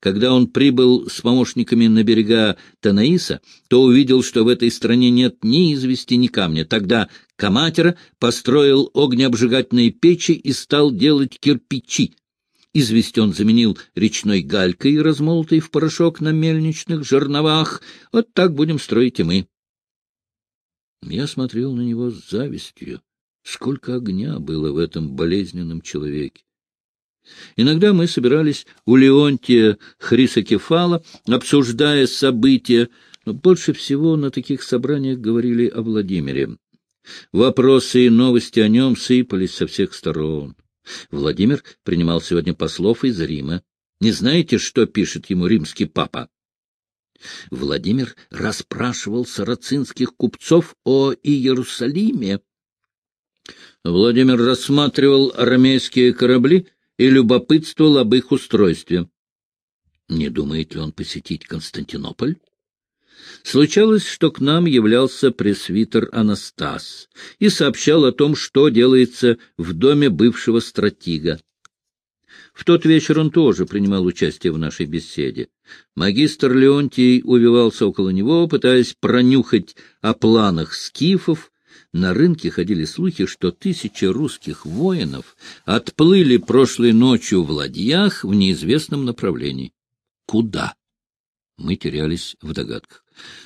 Когда он прибыл с помощниками на берега Танаиса, то увидел, что в этой стране нет ни извести, ни камня. Тогда Каматера построил огнеобжигательные печи и стал делать кирпичи. Известь он заменил речной галькой, размолотой в порошок на мельничных жерновах. Вот так будем строить и мы. Я смотрел на него с завистью. Сколько огня было в этом болезненном человеке! Иногда мы собирались у Леонтия Хрисокефала, обсуждая события, но больше всего на таких собраниях говорили о Владимире. Вопросы и новости о нем сыпались со всех сторон. Владимир принимал сегодня послов из Рима. Не знаете, что пишет ему римский папа? Владимир расспрашивал сарацинских купцов о Иерусалиме. Владимир рассматривал армейские корабли и любопытствовал об их устройстве. Не думает ли он посетить Константинополь? Случалось, что к нам являлся пресвитер Анастас и сообщал о том, что делается в доме бывшего стратига. В тот вечер он тоже принимал участие в нашей беседе. Магистр Леонтий увивался около него, пытаясь пронюхать о планах скифов на рынке ходили слухи, что тысячи русских воинов отплыли прошлой ночью в ладьях в неизвестном направлении. Куда? Мы терялись в догадках.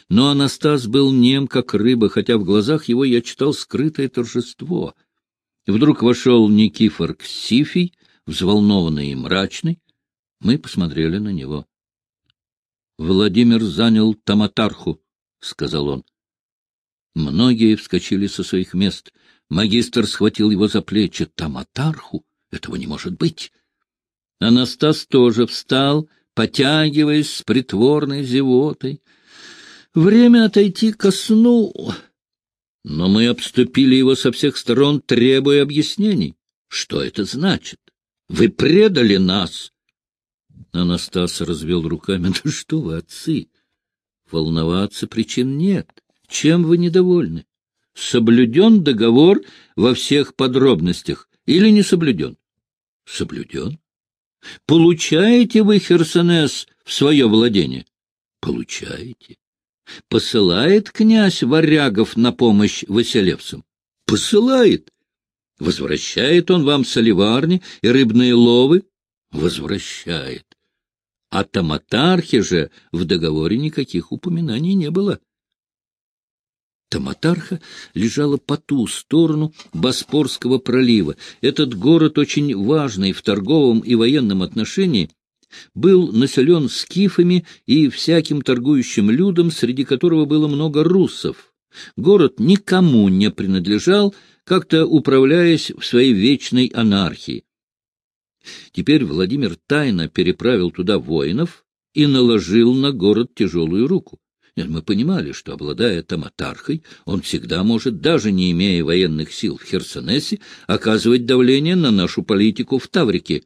Но Анастас был нем, как рыба, хотя в глазах его я читал скрытое торжество. Вдруг вошел Никифор Ксифий, взволнованный и мрачный. Мы посмотрели на него. — Владимир занял Таматарху, — сказал он. Многие вскочили со своих мест. Магистр схватил его за плечи. Таматарху? Этого не может быть. Анастас тоже встал, потягиваясь с притворной зевотой. Время отойти ко сну. Но мы обступили его со всех сторон, требуя объяснений. Что это значит? Вы предали нас. Анастас развел руками. Да что вы, отцы! Волноваться причин нет. Чем вы недовольны? Соблюден договор во всех подробностях или не соблюден? Соблюден. Получаете вы Херсонес в свое владение? Получаете. Посылает князь варягов на помощь Василевцам? Посылает. Возвращает он вам соливарни и рыбные ловы? Возвращает. О Таматархе же в договоре никаких упоминаний не было. Таматарха лежала по ту сторону Боспорского пролива. Этот город, очень важный в торговом и военном отношении, был населен скифами и всяким торгующим людом, среди которого было много руссов. Город никому не принадлежал, как-то управляясь в своей вечной анархии. Теперь Владимир тайно переправил туда воинов и наложил на город тяжелую руку. Нет, мы понимали, что, обладая Таматархой, он всегда может, даже не имея военных сил в Херсонесе, оказывать давление на нашу политику в Таврике.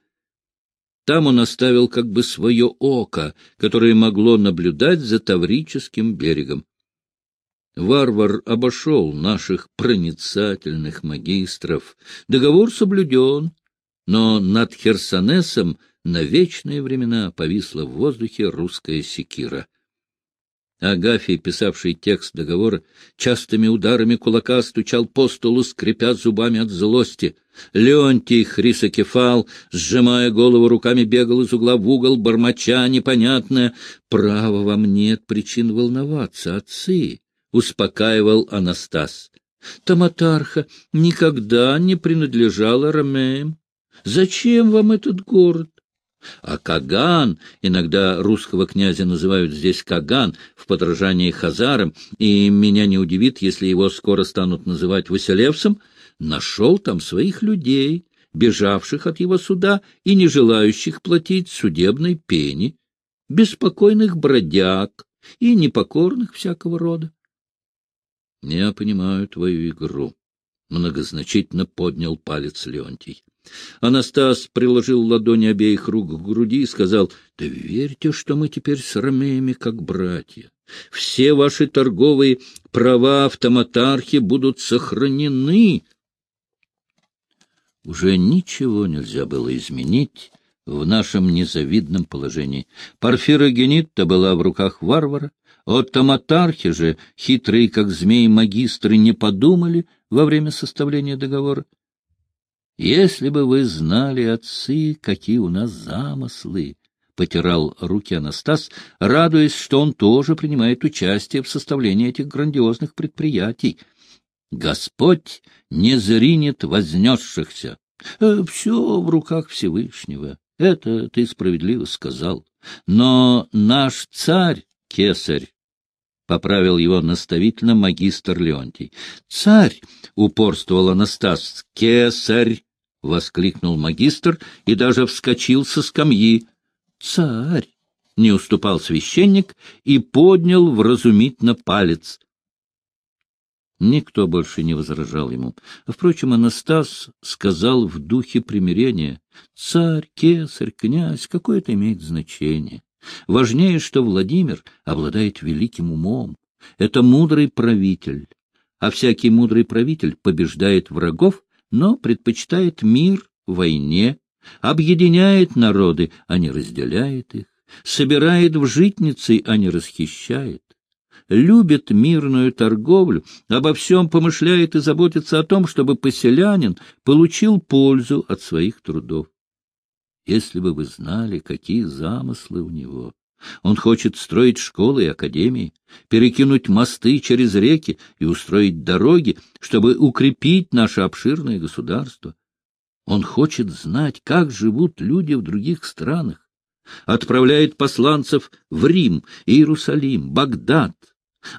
Там он оставил как бы свое око, которое могло наблюдать за Таврическим берегом. Варвар обошел наших проницательных магистров. Договор соблюден, но над Херсонесом на вечные времена повисла в воздухе русская секира. Агафий, писавший текст договора, частыми ударами кулака стучал по столу, скрипя зубами от злости. Леонтий Хрисокефал, сжимая голову руками, бегал из угла в угол, бормоча непонятное. «Право вам нет причин волноваться, отцы!» — успокаивал Анастас. «Таматарха никогда не принадлежала Ромеям. Зачем вам этот город? А Каган, иногда русского князя называют здесь Каган, в подражании Хазарам, и меня не удивит, если его скоро станут называть Василевсом, нашел там своих людей, бежавших от его суда и не желающих платить судебной пени, беспокойных бродяг и непокорных всякого рода. — Я понимаю твою игру, — многозначительно поднял палец Леонтий. Анастас приложил ладони обеих рук к груди и сказал, — Да верьте, что мы теперь с ромеями как братья. Все ваши торговые права в Таматархе будут сохранены. Уже ничего нельзя было изменить в нашем незавидном положении. Порфира Генитта была в руках варвара, от Таматархи же, хитрые как змеи-магистры, не подумали во время составления договора. Если бы вы знали, отцы, какие у нас замыслы! — потирал руки Анастас, радуясь, что он тоже принимает участие в составлении этих грандиозных предприятий. Господь не зринет вознесшихся. Э, все в руках Всевышнего. Это ты справедливо сказал. Но наш царь, кесарь, — поправил его наставительно магистр Леонтий. — Царь! — упорствовал Анастас. — Кесарь! — воскликнул магистр и даже вскочил со скамьи. — Царь! — не уступал священник и поднял вразумительно палец. Никто больше не возражал ему. Впрочем, Анастас сказал в духе примирения, «Царь, кесарь, князь, какое это имеет значение? Важнее, что Владимир обладает великим умом. Это мудрый правитель, а всякий мудрый правитель побеждает врагов, но предпочитает мир войне, объединяет народы, а не разделяет их, собирает в житницы, а не расхищает любит мирную торговлю, обо всем помышляет и заботится о том, чтобы поселянин получил пользу от своих трудов. Если бы вы знали, какие замыслы у него. Он хочет строить школы и академии, перекинуть мосты через реки и устроить дороги, чтобы укрепить наше обширное государство. Он хочет знать, как живут люди в других странах, отправляет посланцев в Рим, Иерусалим, Багдад,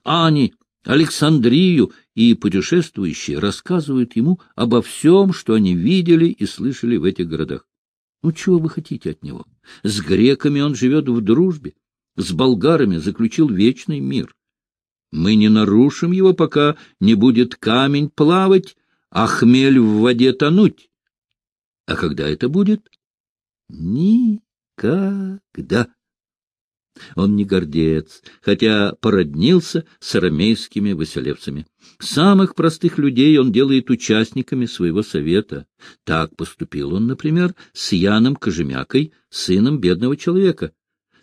Ани, Александрию, и путешествующие рассказывают ему обо всем, что они видели и слышали в этих городах. Ну, чего вы хотите от него? С греками он живет в дружбе, с болгарами заключил вечный мир. Мы не нарушим его, пока не будет камень плавать, а хмель в воде тонуть. А когда это будет? Никогда. Он не гордец, хотя породнился с арамейскими василевцами. Самых простых людей он делает участниками своего совета. Так поступил он, например, с Яном Кожемякой, сыном бедного человека.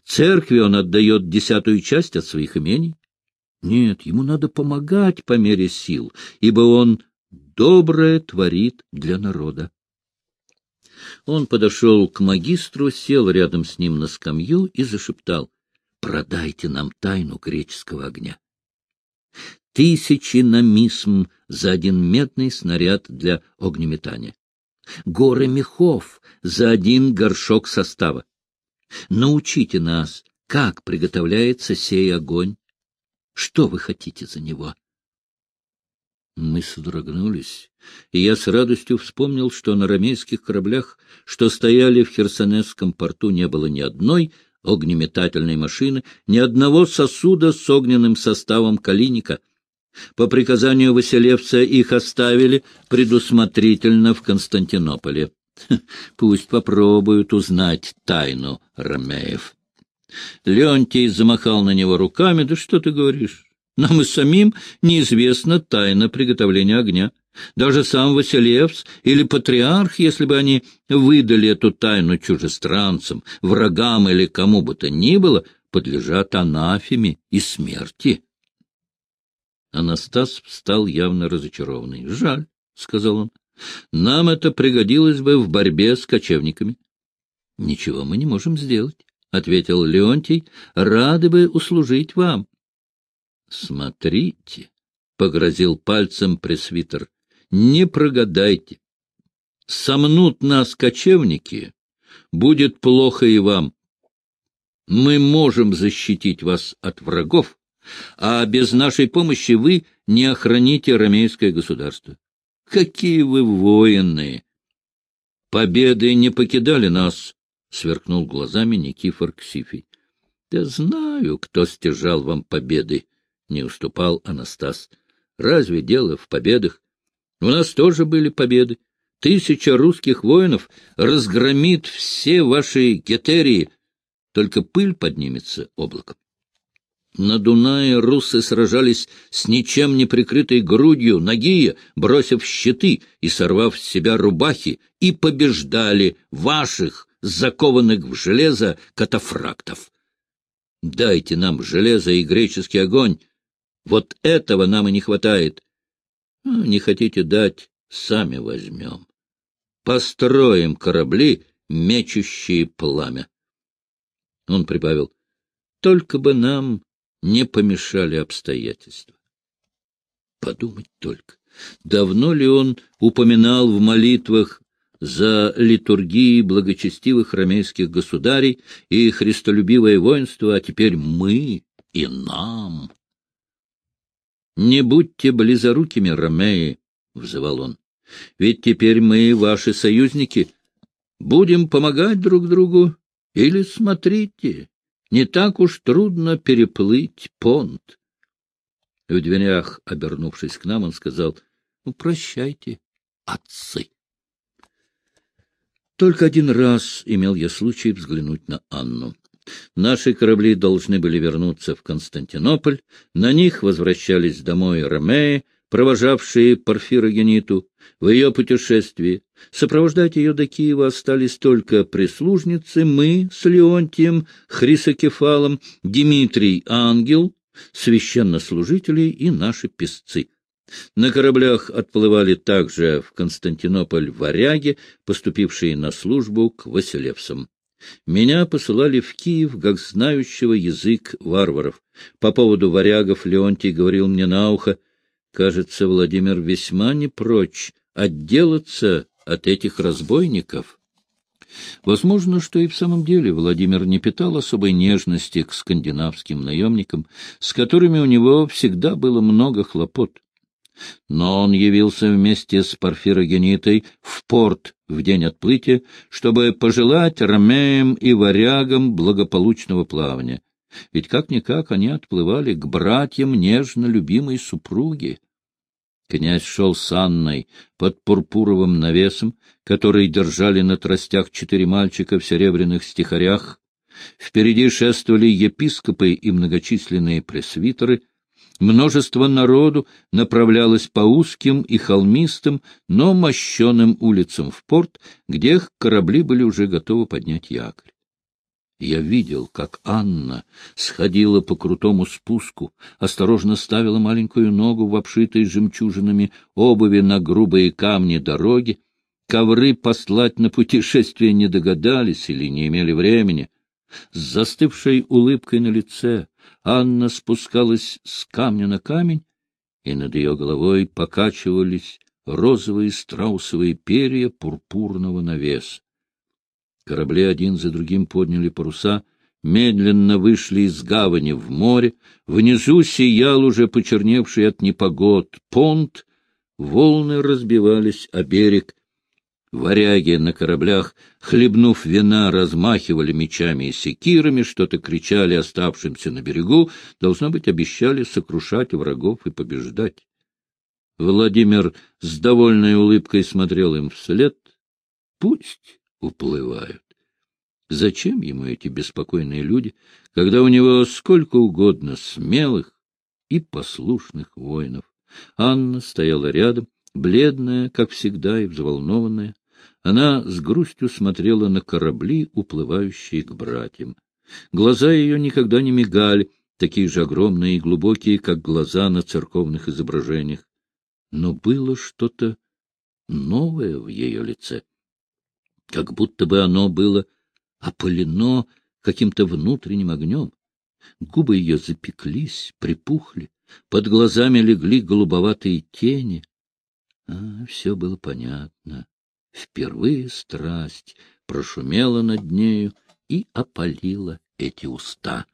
Церкви он отдает десятую часть от своих имений. Нет, ему надо помогать по мере сил, ибо он доброе творит для народа. Он подошел к магистру, сел рядом с ним на скамью и зашептал продайте нам тайну греческого огня. Тысячи намисм за один медный снаряд для огнеметания. Горы мехов за один горшок состава. Научите нас, как приготовляется сей огонь. Что вы хотите за него? Мы содрогнулись, и я с радостью вспомнил, что на рамейских кораблях, что стояли в Херсонесском порту, не было ни одной огнеметательной машины, ни одного сосуда с огненным составом калиника. По приказанию Василевца их оставили предусмотрительно в Константинополе. Пусть попробуют узнать тайну Ромеев. Леонтий замахал на него руками. — Да что ты говоришь? Нам и самим неизвестна тайна приготовления огня. Даже сам Василевс или патриарх, если бы они выдали эту тайну чужестранцам, врагам или кому бы то ни было, подлежат анафеме и смерти. Анастас встал явно разочарованный. — Жаль, — сказал он, — нам это пригодилось бы в борьбе с кочевниками. — Ничего мы не можем сделать, — ответил Леонтий, — рады бы услужить вам. — Смотрите, — погрозил пальцем пресвитер, не прогадайте. Сомнут нас кочевники, будет плохо и вам. Мы можем защитить вас от врагов, а без нашей помощи вы не охраните ромейское государство. Какие вы военные! Победы не покидали нас, — сверкнул глазами Никифор Ксифий. — Да знаю, кто стяжал вам победы, — не уступал Анастас. — Разве дело в победах? У нас тоже были победы. Тысяча русских воинов разгромит все ваши гетерии, только пыль поднимется облаком. На Дунае русы сражались с ничем не прикрытой грудью, нагие, бросив щиты и сорвав с себя рубахи, и побеждали ваших закованных в железо катафрактов. Дайте нам железо и греческий огонь. Вот этого нам и не хватает. Не хотите дать, сами возьмем. Построим корабли, мечущие пламя. Он прибавил, только бы нам не помешали обстоятельства. Подумать только, давно ли он упоминал в молитвах за литургии благочестивых ромейских государей и христолюбивое воинство, а теперь мы и нам. «Не будьте близорукими, Ромеи», — взывал он, — «ведь теперь мы ваши союзники. Будем помогать друг другу или смотрите, не так уж трудно переплыть понт». В дверях, обернувшись к нам, он сказал, «Ну, прощайте, отцы». Только один раз имел я случай взглянуть на Анну. Наши корабли должны были вернуться в Константинополь, на них возвращались домой Ромеи, провожавшие Порфирогениту в ее путешествии. Сопровождать ее до Киева остались только прислужницы, мы с Леонтием, Хрисокефалом, Дмитрий Ангел, священнослужители и наши песцы. На кораблях отплывали также в Константинополь варяги, поступившие на службу к Василевсам. Меня посылали в Киев, как знающего язык варваров. По поводу варягов Леонтий говорил мне на ухо, кажется, Владимир весьма не прочь отделаться от этих разбойников. Возможно, что и в самом деле Владимир не питал особой нежности к скандинавским наемникам, с которыми у него всегда было много хлопот. Но он явился вместе с Порфирогенитой в порт в день отплытия, чтобы пожелать ромеям и варягам благополучного плавания. Ведь как-никак они отплывали к братьям нежно любимой супруги. Князь шел с Анной под пурпуровым навесом, который держали на тростях четыре мальчика в серебряных стихарях. Впереди шествовали епископы и многочисленные пресвитеры — Множество народу направлялось по узким и холмистым, но мощеным улицам в порт, где корабли были уже готовы поднять якорь. Я видел, как Анна сходила по крутому спуску, осторожно ставила маленькую ногу в обшитой жемчужинами обуви на грубые камни дороги. Ковры послать на путешествие не догадались или не имели времени. С застывшей улыбкой на лице, Анна спускалась с камня на камень, и над ее головой покачивались розовые страусовые перья пурпурного навеса. Корабли один за другим подняли паруса, медленно вышли из гавани в море, внизу сиял уже почерневший от непогод понт, волны разбивались о берег, Варяги на кораблях, хлебнув вина, размахивали мечами и секирами, что-то кричали оставшимся на берегу, должно быть, обещали сокрушать врагов и побеждать. Владимир с довольной улыбкой смотрел им вслед. Пусть уплывают. Зачем ему эти беспокойные люди, когда у него сколько угодно смелых и послушных воинов? Анна стояла рядом, бледная, как всегда, и взволнованная. Она с грустью смотрела на корабли, уплывающие к братьям. Глаза ее никогда не мигали, такие же огромные и глубокие, как глаза на церковных изображениях. Но было что-то новое в ее лице, как будто бы оно было опылено каким-то внутренним огнем. Губы ее запеклись, припухли, под глазами легли голубоватые тени. А, все было понятно. Впервые страсть прошумела над нею и опалила эти уста.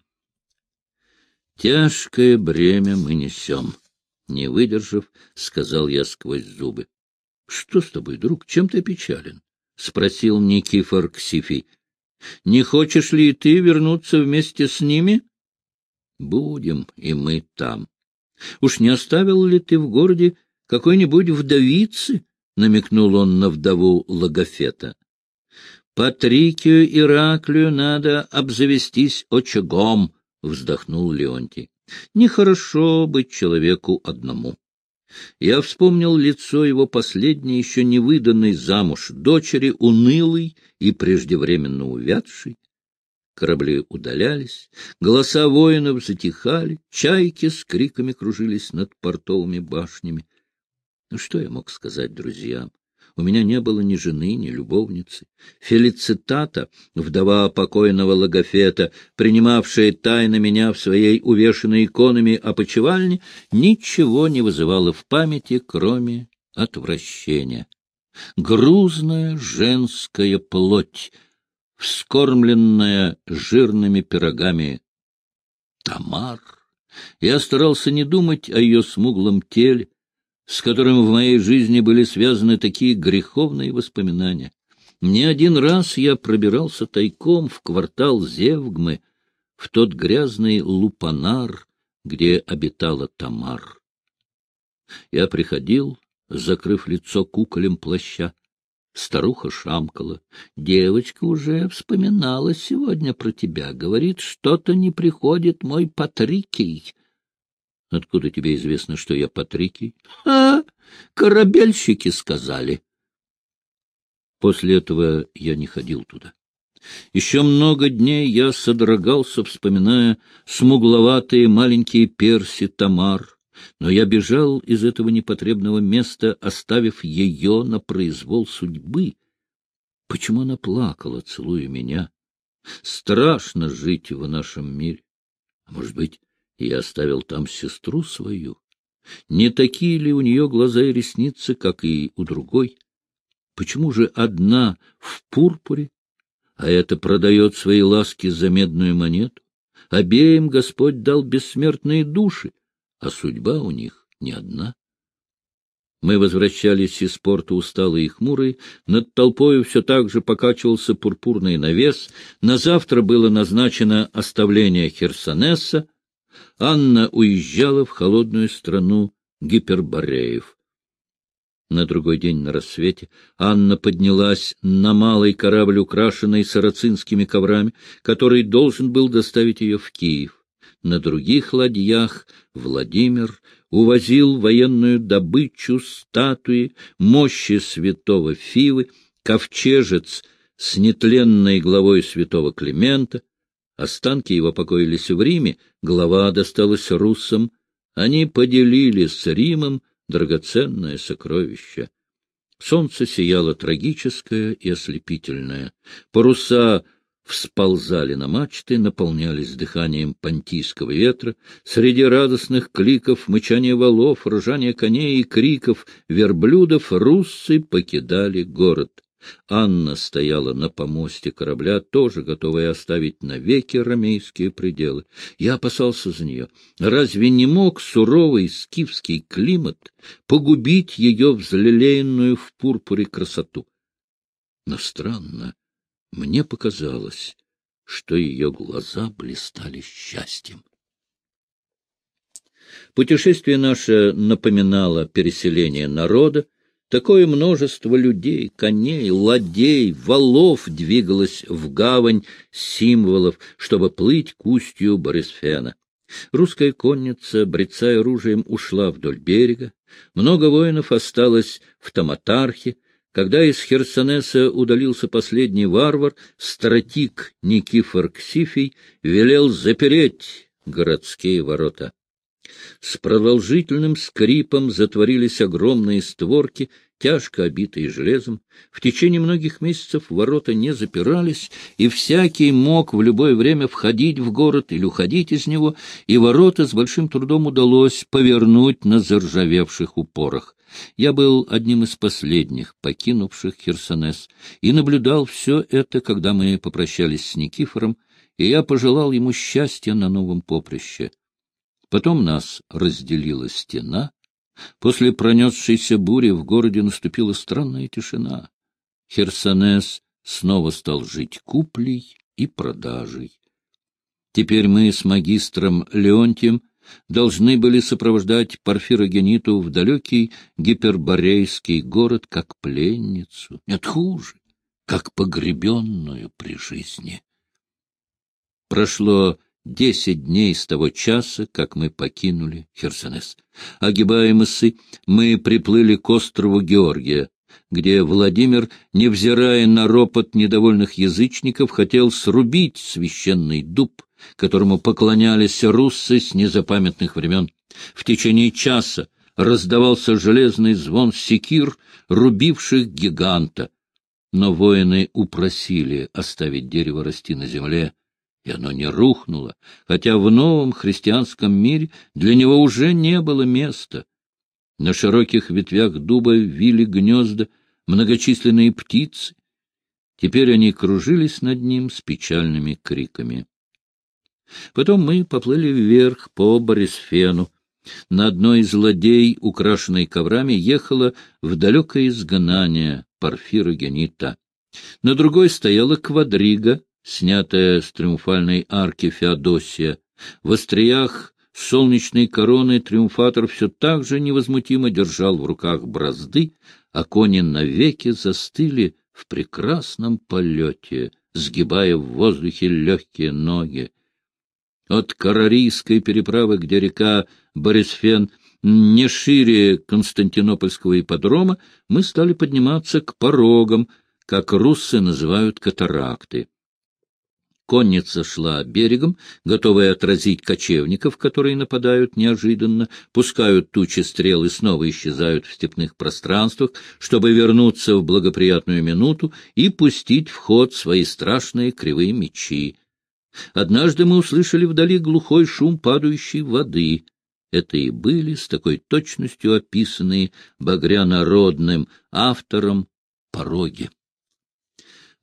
«Тяжкое бремя мы несем», — не выдержав, сказал я сквозь зубы. — Что с тобой, друг, чем ты печален? — спросил Никифор Ксифий. — Не хочешь ли ты вернуться вместе с ними? — Будем и мы там. Уж не оставил ли ты в городе какой-нибудь вдовицы, — намекнул он на вдову Логофета. — Патрикию Ираклию надо обзавестись очагом, — вздохнул Леонтий. — Нехорошо быть человеку одному. Я вспомнил лицо его последней, еще не выданной замуж дочери, унылой и преждевременно увядшей. Корабли удалялись, голоса воинов затихали, чайки с криками кружились над портовыми башнями. Ну, что я мог сказать друзьям? У меня не было ни жены, ни любовницы. Фелицитата, вдова покойного логофета, принимавшая тайно меня в своей увешанной иконами опочивальне, ничего не вызывала в памяти, кроме отвращения. Грузная женская плоть, вскормленная жирными пирогами. Тамар. Я старался не думать о ее смуглом теле, с которым в моей жизни были связаны такие греховные воспоминания. Не один раз я пробирался тайком в квартал Зевгмы, в тот грязный лупанар, где обитала Тамар. Я приходил, закрыв лицо куколем плаща. Старуха шамкала. Девочка уже вспоминала сегодня про тебя. Говорит, что-то не приходит мой Патрикий. — Откуда тебе известно, что я Патрикий? — А, корабельщики сказали. После этого я не ходил туда. Еще много дней я содрогался, вспоминая смугловатые маленькие перси Тамар, но я бежал из этого непотребного места, оставив ее на произвол судьбы. Почему она плакала, целуя меня? Страшно жить в нашем мире. А может быть, я оставил там сестру свою. Не такие ли у нее глаза и ресницы, как и у другой? Почему же одна в пурпуре, а это продает свои ласки за медную монету? Обеим Господь дал бессмертные души, а судьба у них не одна. Мы возвращались из порта усталые и хмурые, над толпою все так же покачивался пурпурный навес, на завтра было назначено оставление Херсонеса, Анна уезжала в холодную страну Гипербореев. На другой день на рассвете Анна поднялась на малый корабль, украшенный сарацинскими коврами, который должен был доставить ее в Киев. На других ладьях Владимир увозил военную добычу, статуи, мощи святого Фивы, ковчежец с нетленной главой святого Климента, Останки его покоились в Риме, глава досталась руссам. Они поделили с Римом драгоценное сокровище. Солнце сияло трагическое и ослепительное. Паруса всползали на мачты, наполнялись дыханием понтийского ветра. Среди радостных кликов, мычания валов, ржания коней и криков верблюдов руссы покидали город. Анна стояла на помосте корабля, тоже готовая оставить навеки ромейские пределы. Я опасался за нее. Разве не мог суровый скифский климат погубить ее взлелеянную в пурпуре красоту? Но странно, мне показалось, что ее глаза блистали счастьем. Путешествие наше напоминало переселение народа, Такое множество людей, коней, ладей, валов двигалось в гавань символов, чтобы плыть к устью Борисфена. Русская конница, брецая оружием, ушла вдоль берега. Много воинов осталось в Таматархе. Когда из Херсонеса удалился последний варвар, стратик Никифор Ксифий велел запереть городские ворота. С продолжительным скрипом затворились огромные створки, тяжко обитые железом. В течение многих месяцев ворота не запирались, и всякий мог в любое время входить в город или уходить из него, и ворота с большим трудом удалось повернуть на заржавевших упорах. Я был одним из последних, покинувших Херсонес, и наблюдал все это, когда мы попрощались с Никифором, и я пожелал ему счастья на новом поприще. Потом нас разделила стена. После пронесшейся бури в городе наступила странная тишина. Херсонес снова стал жить куплей и продажей. Теперь мы с магистром Леонтием должны были сопровождать Порфирогениту в далекий гиперборейский город как пленницу, нет хуже, как погребенную при жизни. Прошло десять дней с того часа, как мы покинули Херсонес. Огибая мысы, мы приплыли к острову Георгия, где Владимир, невзирая на ропот недовольных язычников, хотел срубить священный дуб, которому поклонялись руссы с незапамятных времен. В течение часа раздавался железный звон секир, рубивших гиганта. Но воины упросили оставить дерево расти на земле, и оно не рухнуло, хотя в новом христианском мире для него уже не было места. На широких ветвях дуба вили гнезда многочисленные птицы. Теперь они кружились над ним с печальными криками. Потом мы поплыли вверх по Борисфену. На одной из ладей, украшенной коврами, ехала в далекое изгнание Порфира Генита. На другой стояла квадрига, снятая с триумфальной арки Феодосия. В остриях солнечной короны триумфатор все так же невозмутимо держал в руках бразды, а кони навеки застыли в прекрасном полете, сгибая в воздухе легкие ноги. От Карарийской переправы, где река Борисфен не шире Константинопольского ипподрома, мы стали подниматься к порогам, как руссы называют катаракты. Конница шла берегом, готовая отразить кочевников, которые нападают неожиданно, пускают тучи стрел и снова исчезают в степных пространствах, чтобы вернуться в благоприятную минуту и пустить в ход свои страшные кривые мечи. Однажды мы услышали вдали глухой шум падающей воды. Это и были с такой точностью описанные багрянародным автором пороги.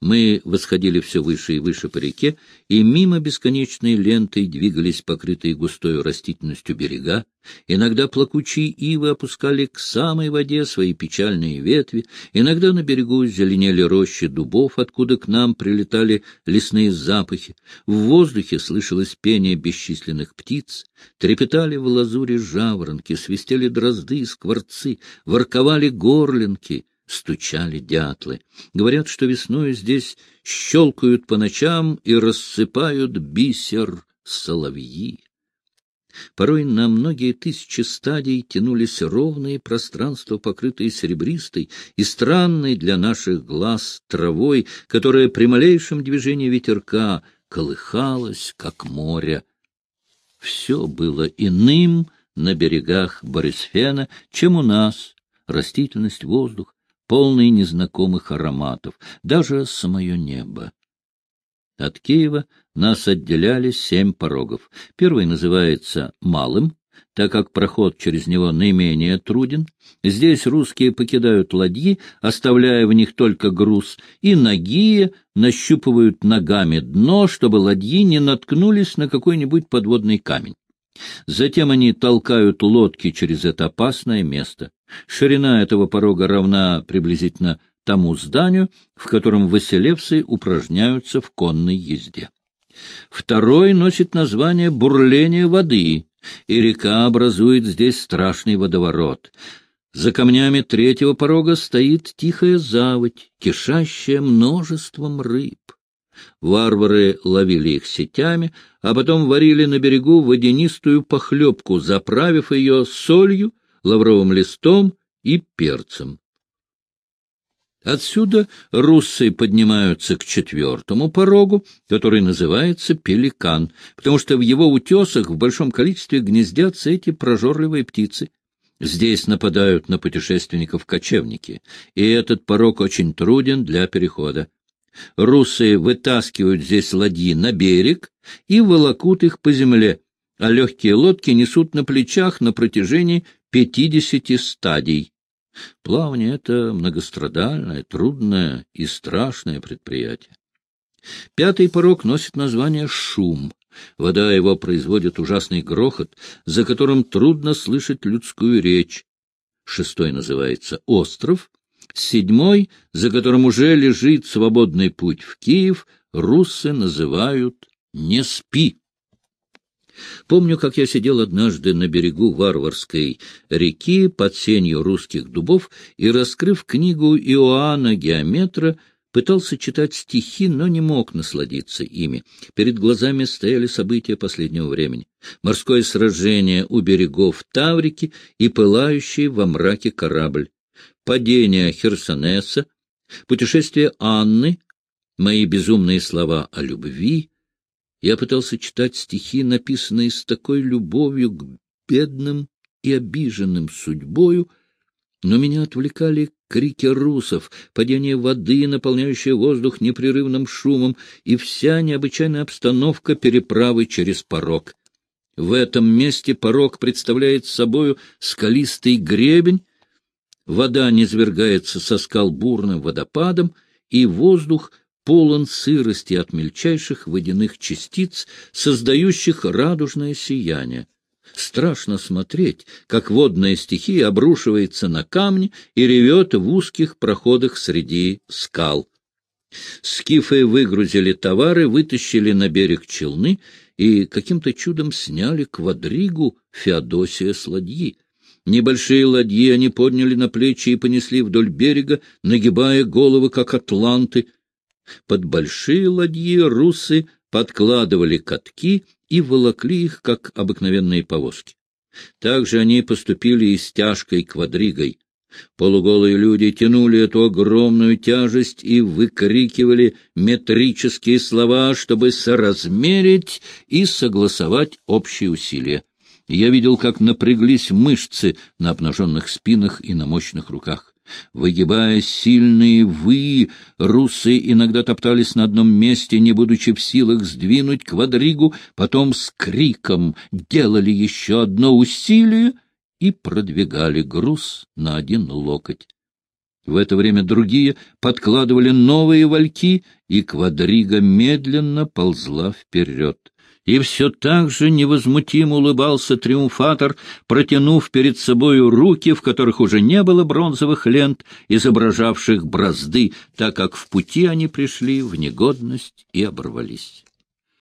Мы восходили все выше и выше по реке, и мимо бесконечной лентой двигались покрытые густой растительностью берега. Иногда плакучие ивы опускали к самой воде свои печальные ветви, иногда на берегу зеленели рощи дубов, откуда к нам прилетали лесные запахи. В воздухе слышалось пение бесчисленных птиц, трепетали в лазуре жаворонки, свистели дрозды и скворцы, ворковали горлинки — стучали дятлы. Говорят, что весной здесь щелкают по ночам и рассыпают бисер соловьи. Порой на многие тысячи стадий тянулись ровные пространства, покрытые серебристой и странной для наших глаз травой, которая при малейшем движении ветерка колыхалась, как море. Все было иным на берегах Борисфена, чем у нас. Растительность, воздух, полный незнакомых ароматов, даже самое небо. От Киева нас отделяли семь порогов. Первый называется «Малым», так как проход через него наименее труден. Здесь русские покидают ладьи, оставляя в них только груз, и ноги нащупывают ногами дно, чтобы ладьи не наткнулись на какой-нибудь подводный камень. Затем они толкают лодки через это опасное место. Ширина этого порога равна приблизительно тому зданию, в котором василевцы упражняются в конной езде. Второй носит название «бурление воды», и река образует здесь страшный водоворот. За камнями третьего порога стоит тихая заводь, кишащая множеством рыб. Варвары ловили их сетями, а потом варили на берегу водянистую похлебку, заправив ее солью, лавровым листом и перцем. Отсюда руссы поднимаются к четвертому порогу, который называется Пеликан, потому что в его утесах в большом количестве гнездятся эти прожорливые птицы. Здесь нападают на путешественников кочевники, и этот порог очень труден для перехода. Русы вытаскивают здесь ладьи на берег и волокут их по земле, а легкие лодки несут на плечах на протяжении пятидесяти стадий. Плавание — это многострадальное, трудное и страшное предприятие. Пятый порог носит название «шум». Вода его производит ужасный грохот, за которым трудно слышать людскую речь. Шестой называется «остров», Седьмой, за которым уже лежит свободный путь в Киев, руссы называют «Не спи». Помню, как я сидел однажды на берегу варварской реки под сенью русских дубов и, раскрыв книгу Иоанна Геометра, Пытался читать стихи, но не мог насладиться ими. Перед глазами стояли события последнего времени. Морское сражение у берегов Таврики и пылающий во мраке корабль. Падение Херсонеса, путешествие Анны, мои безумные слова о любви. Я пытался читать стихи, написанные с такой любовью к бедным и обиженным судьбою, но меня отвлекали крики русов, падение воды, наполняющее воздух непрерывным шумом, и вся необычайная обстановка переправы через порог. В этом месте порог представляет собою скалистый гребень, вода низвергается со скал бурным водопадом, и воздух полон сырости от мельчайших водяных частиц, создающих радужное сияние. Страшно смотреть, как водная стихия обрушивается на камни и ревет в узких проходах среди скал. Скифы выгрузили товары, вытащили на берег челны и каким-то чудом сняли квадригу Феодосия с ладьи. Небольшие ладьи они подняли на плечи и понесли вдоль берега, нагибая головы, как атланты. Под большие ладьи русы подкладывали катки и волокли их, как обыкновенные повозки. Также они поступили и с тяжкой квадригой. Полуголые люди тянули эту огромную тяжесть и выкрикивали метрические слова, чтобы соразмерить и согласовать общие усилия. Я видел, как напряглись мышцы на обнаженных спинах и на мощных руках. Выгибая сильные вы, русы иногда топтались на одном месте, не будучи в силах сдвинуть квадригу, потом с криком делали еще одно усилие и продвигали груз на один локоть. В это время другие подкладывали новые вальки, и квадрига медленно ползла вперед и все так же невозмутимо улыбался триумфатор, протянув перед собою руки, в которых уже не было бронзовых лент, изображавших бразды, так как в пути они пришли в негодность и оборвались.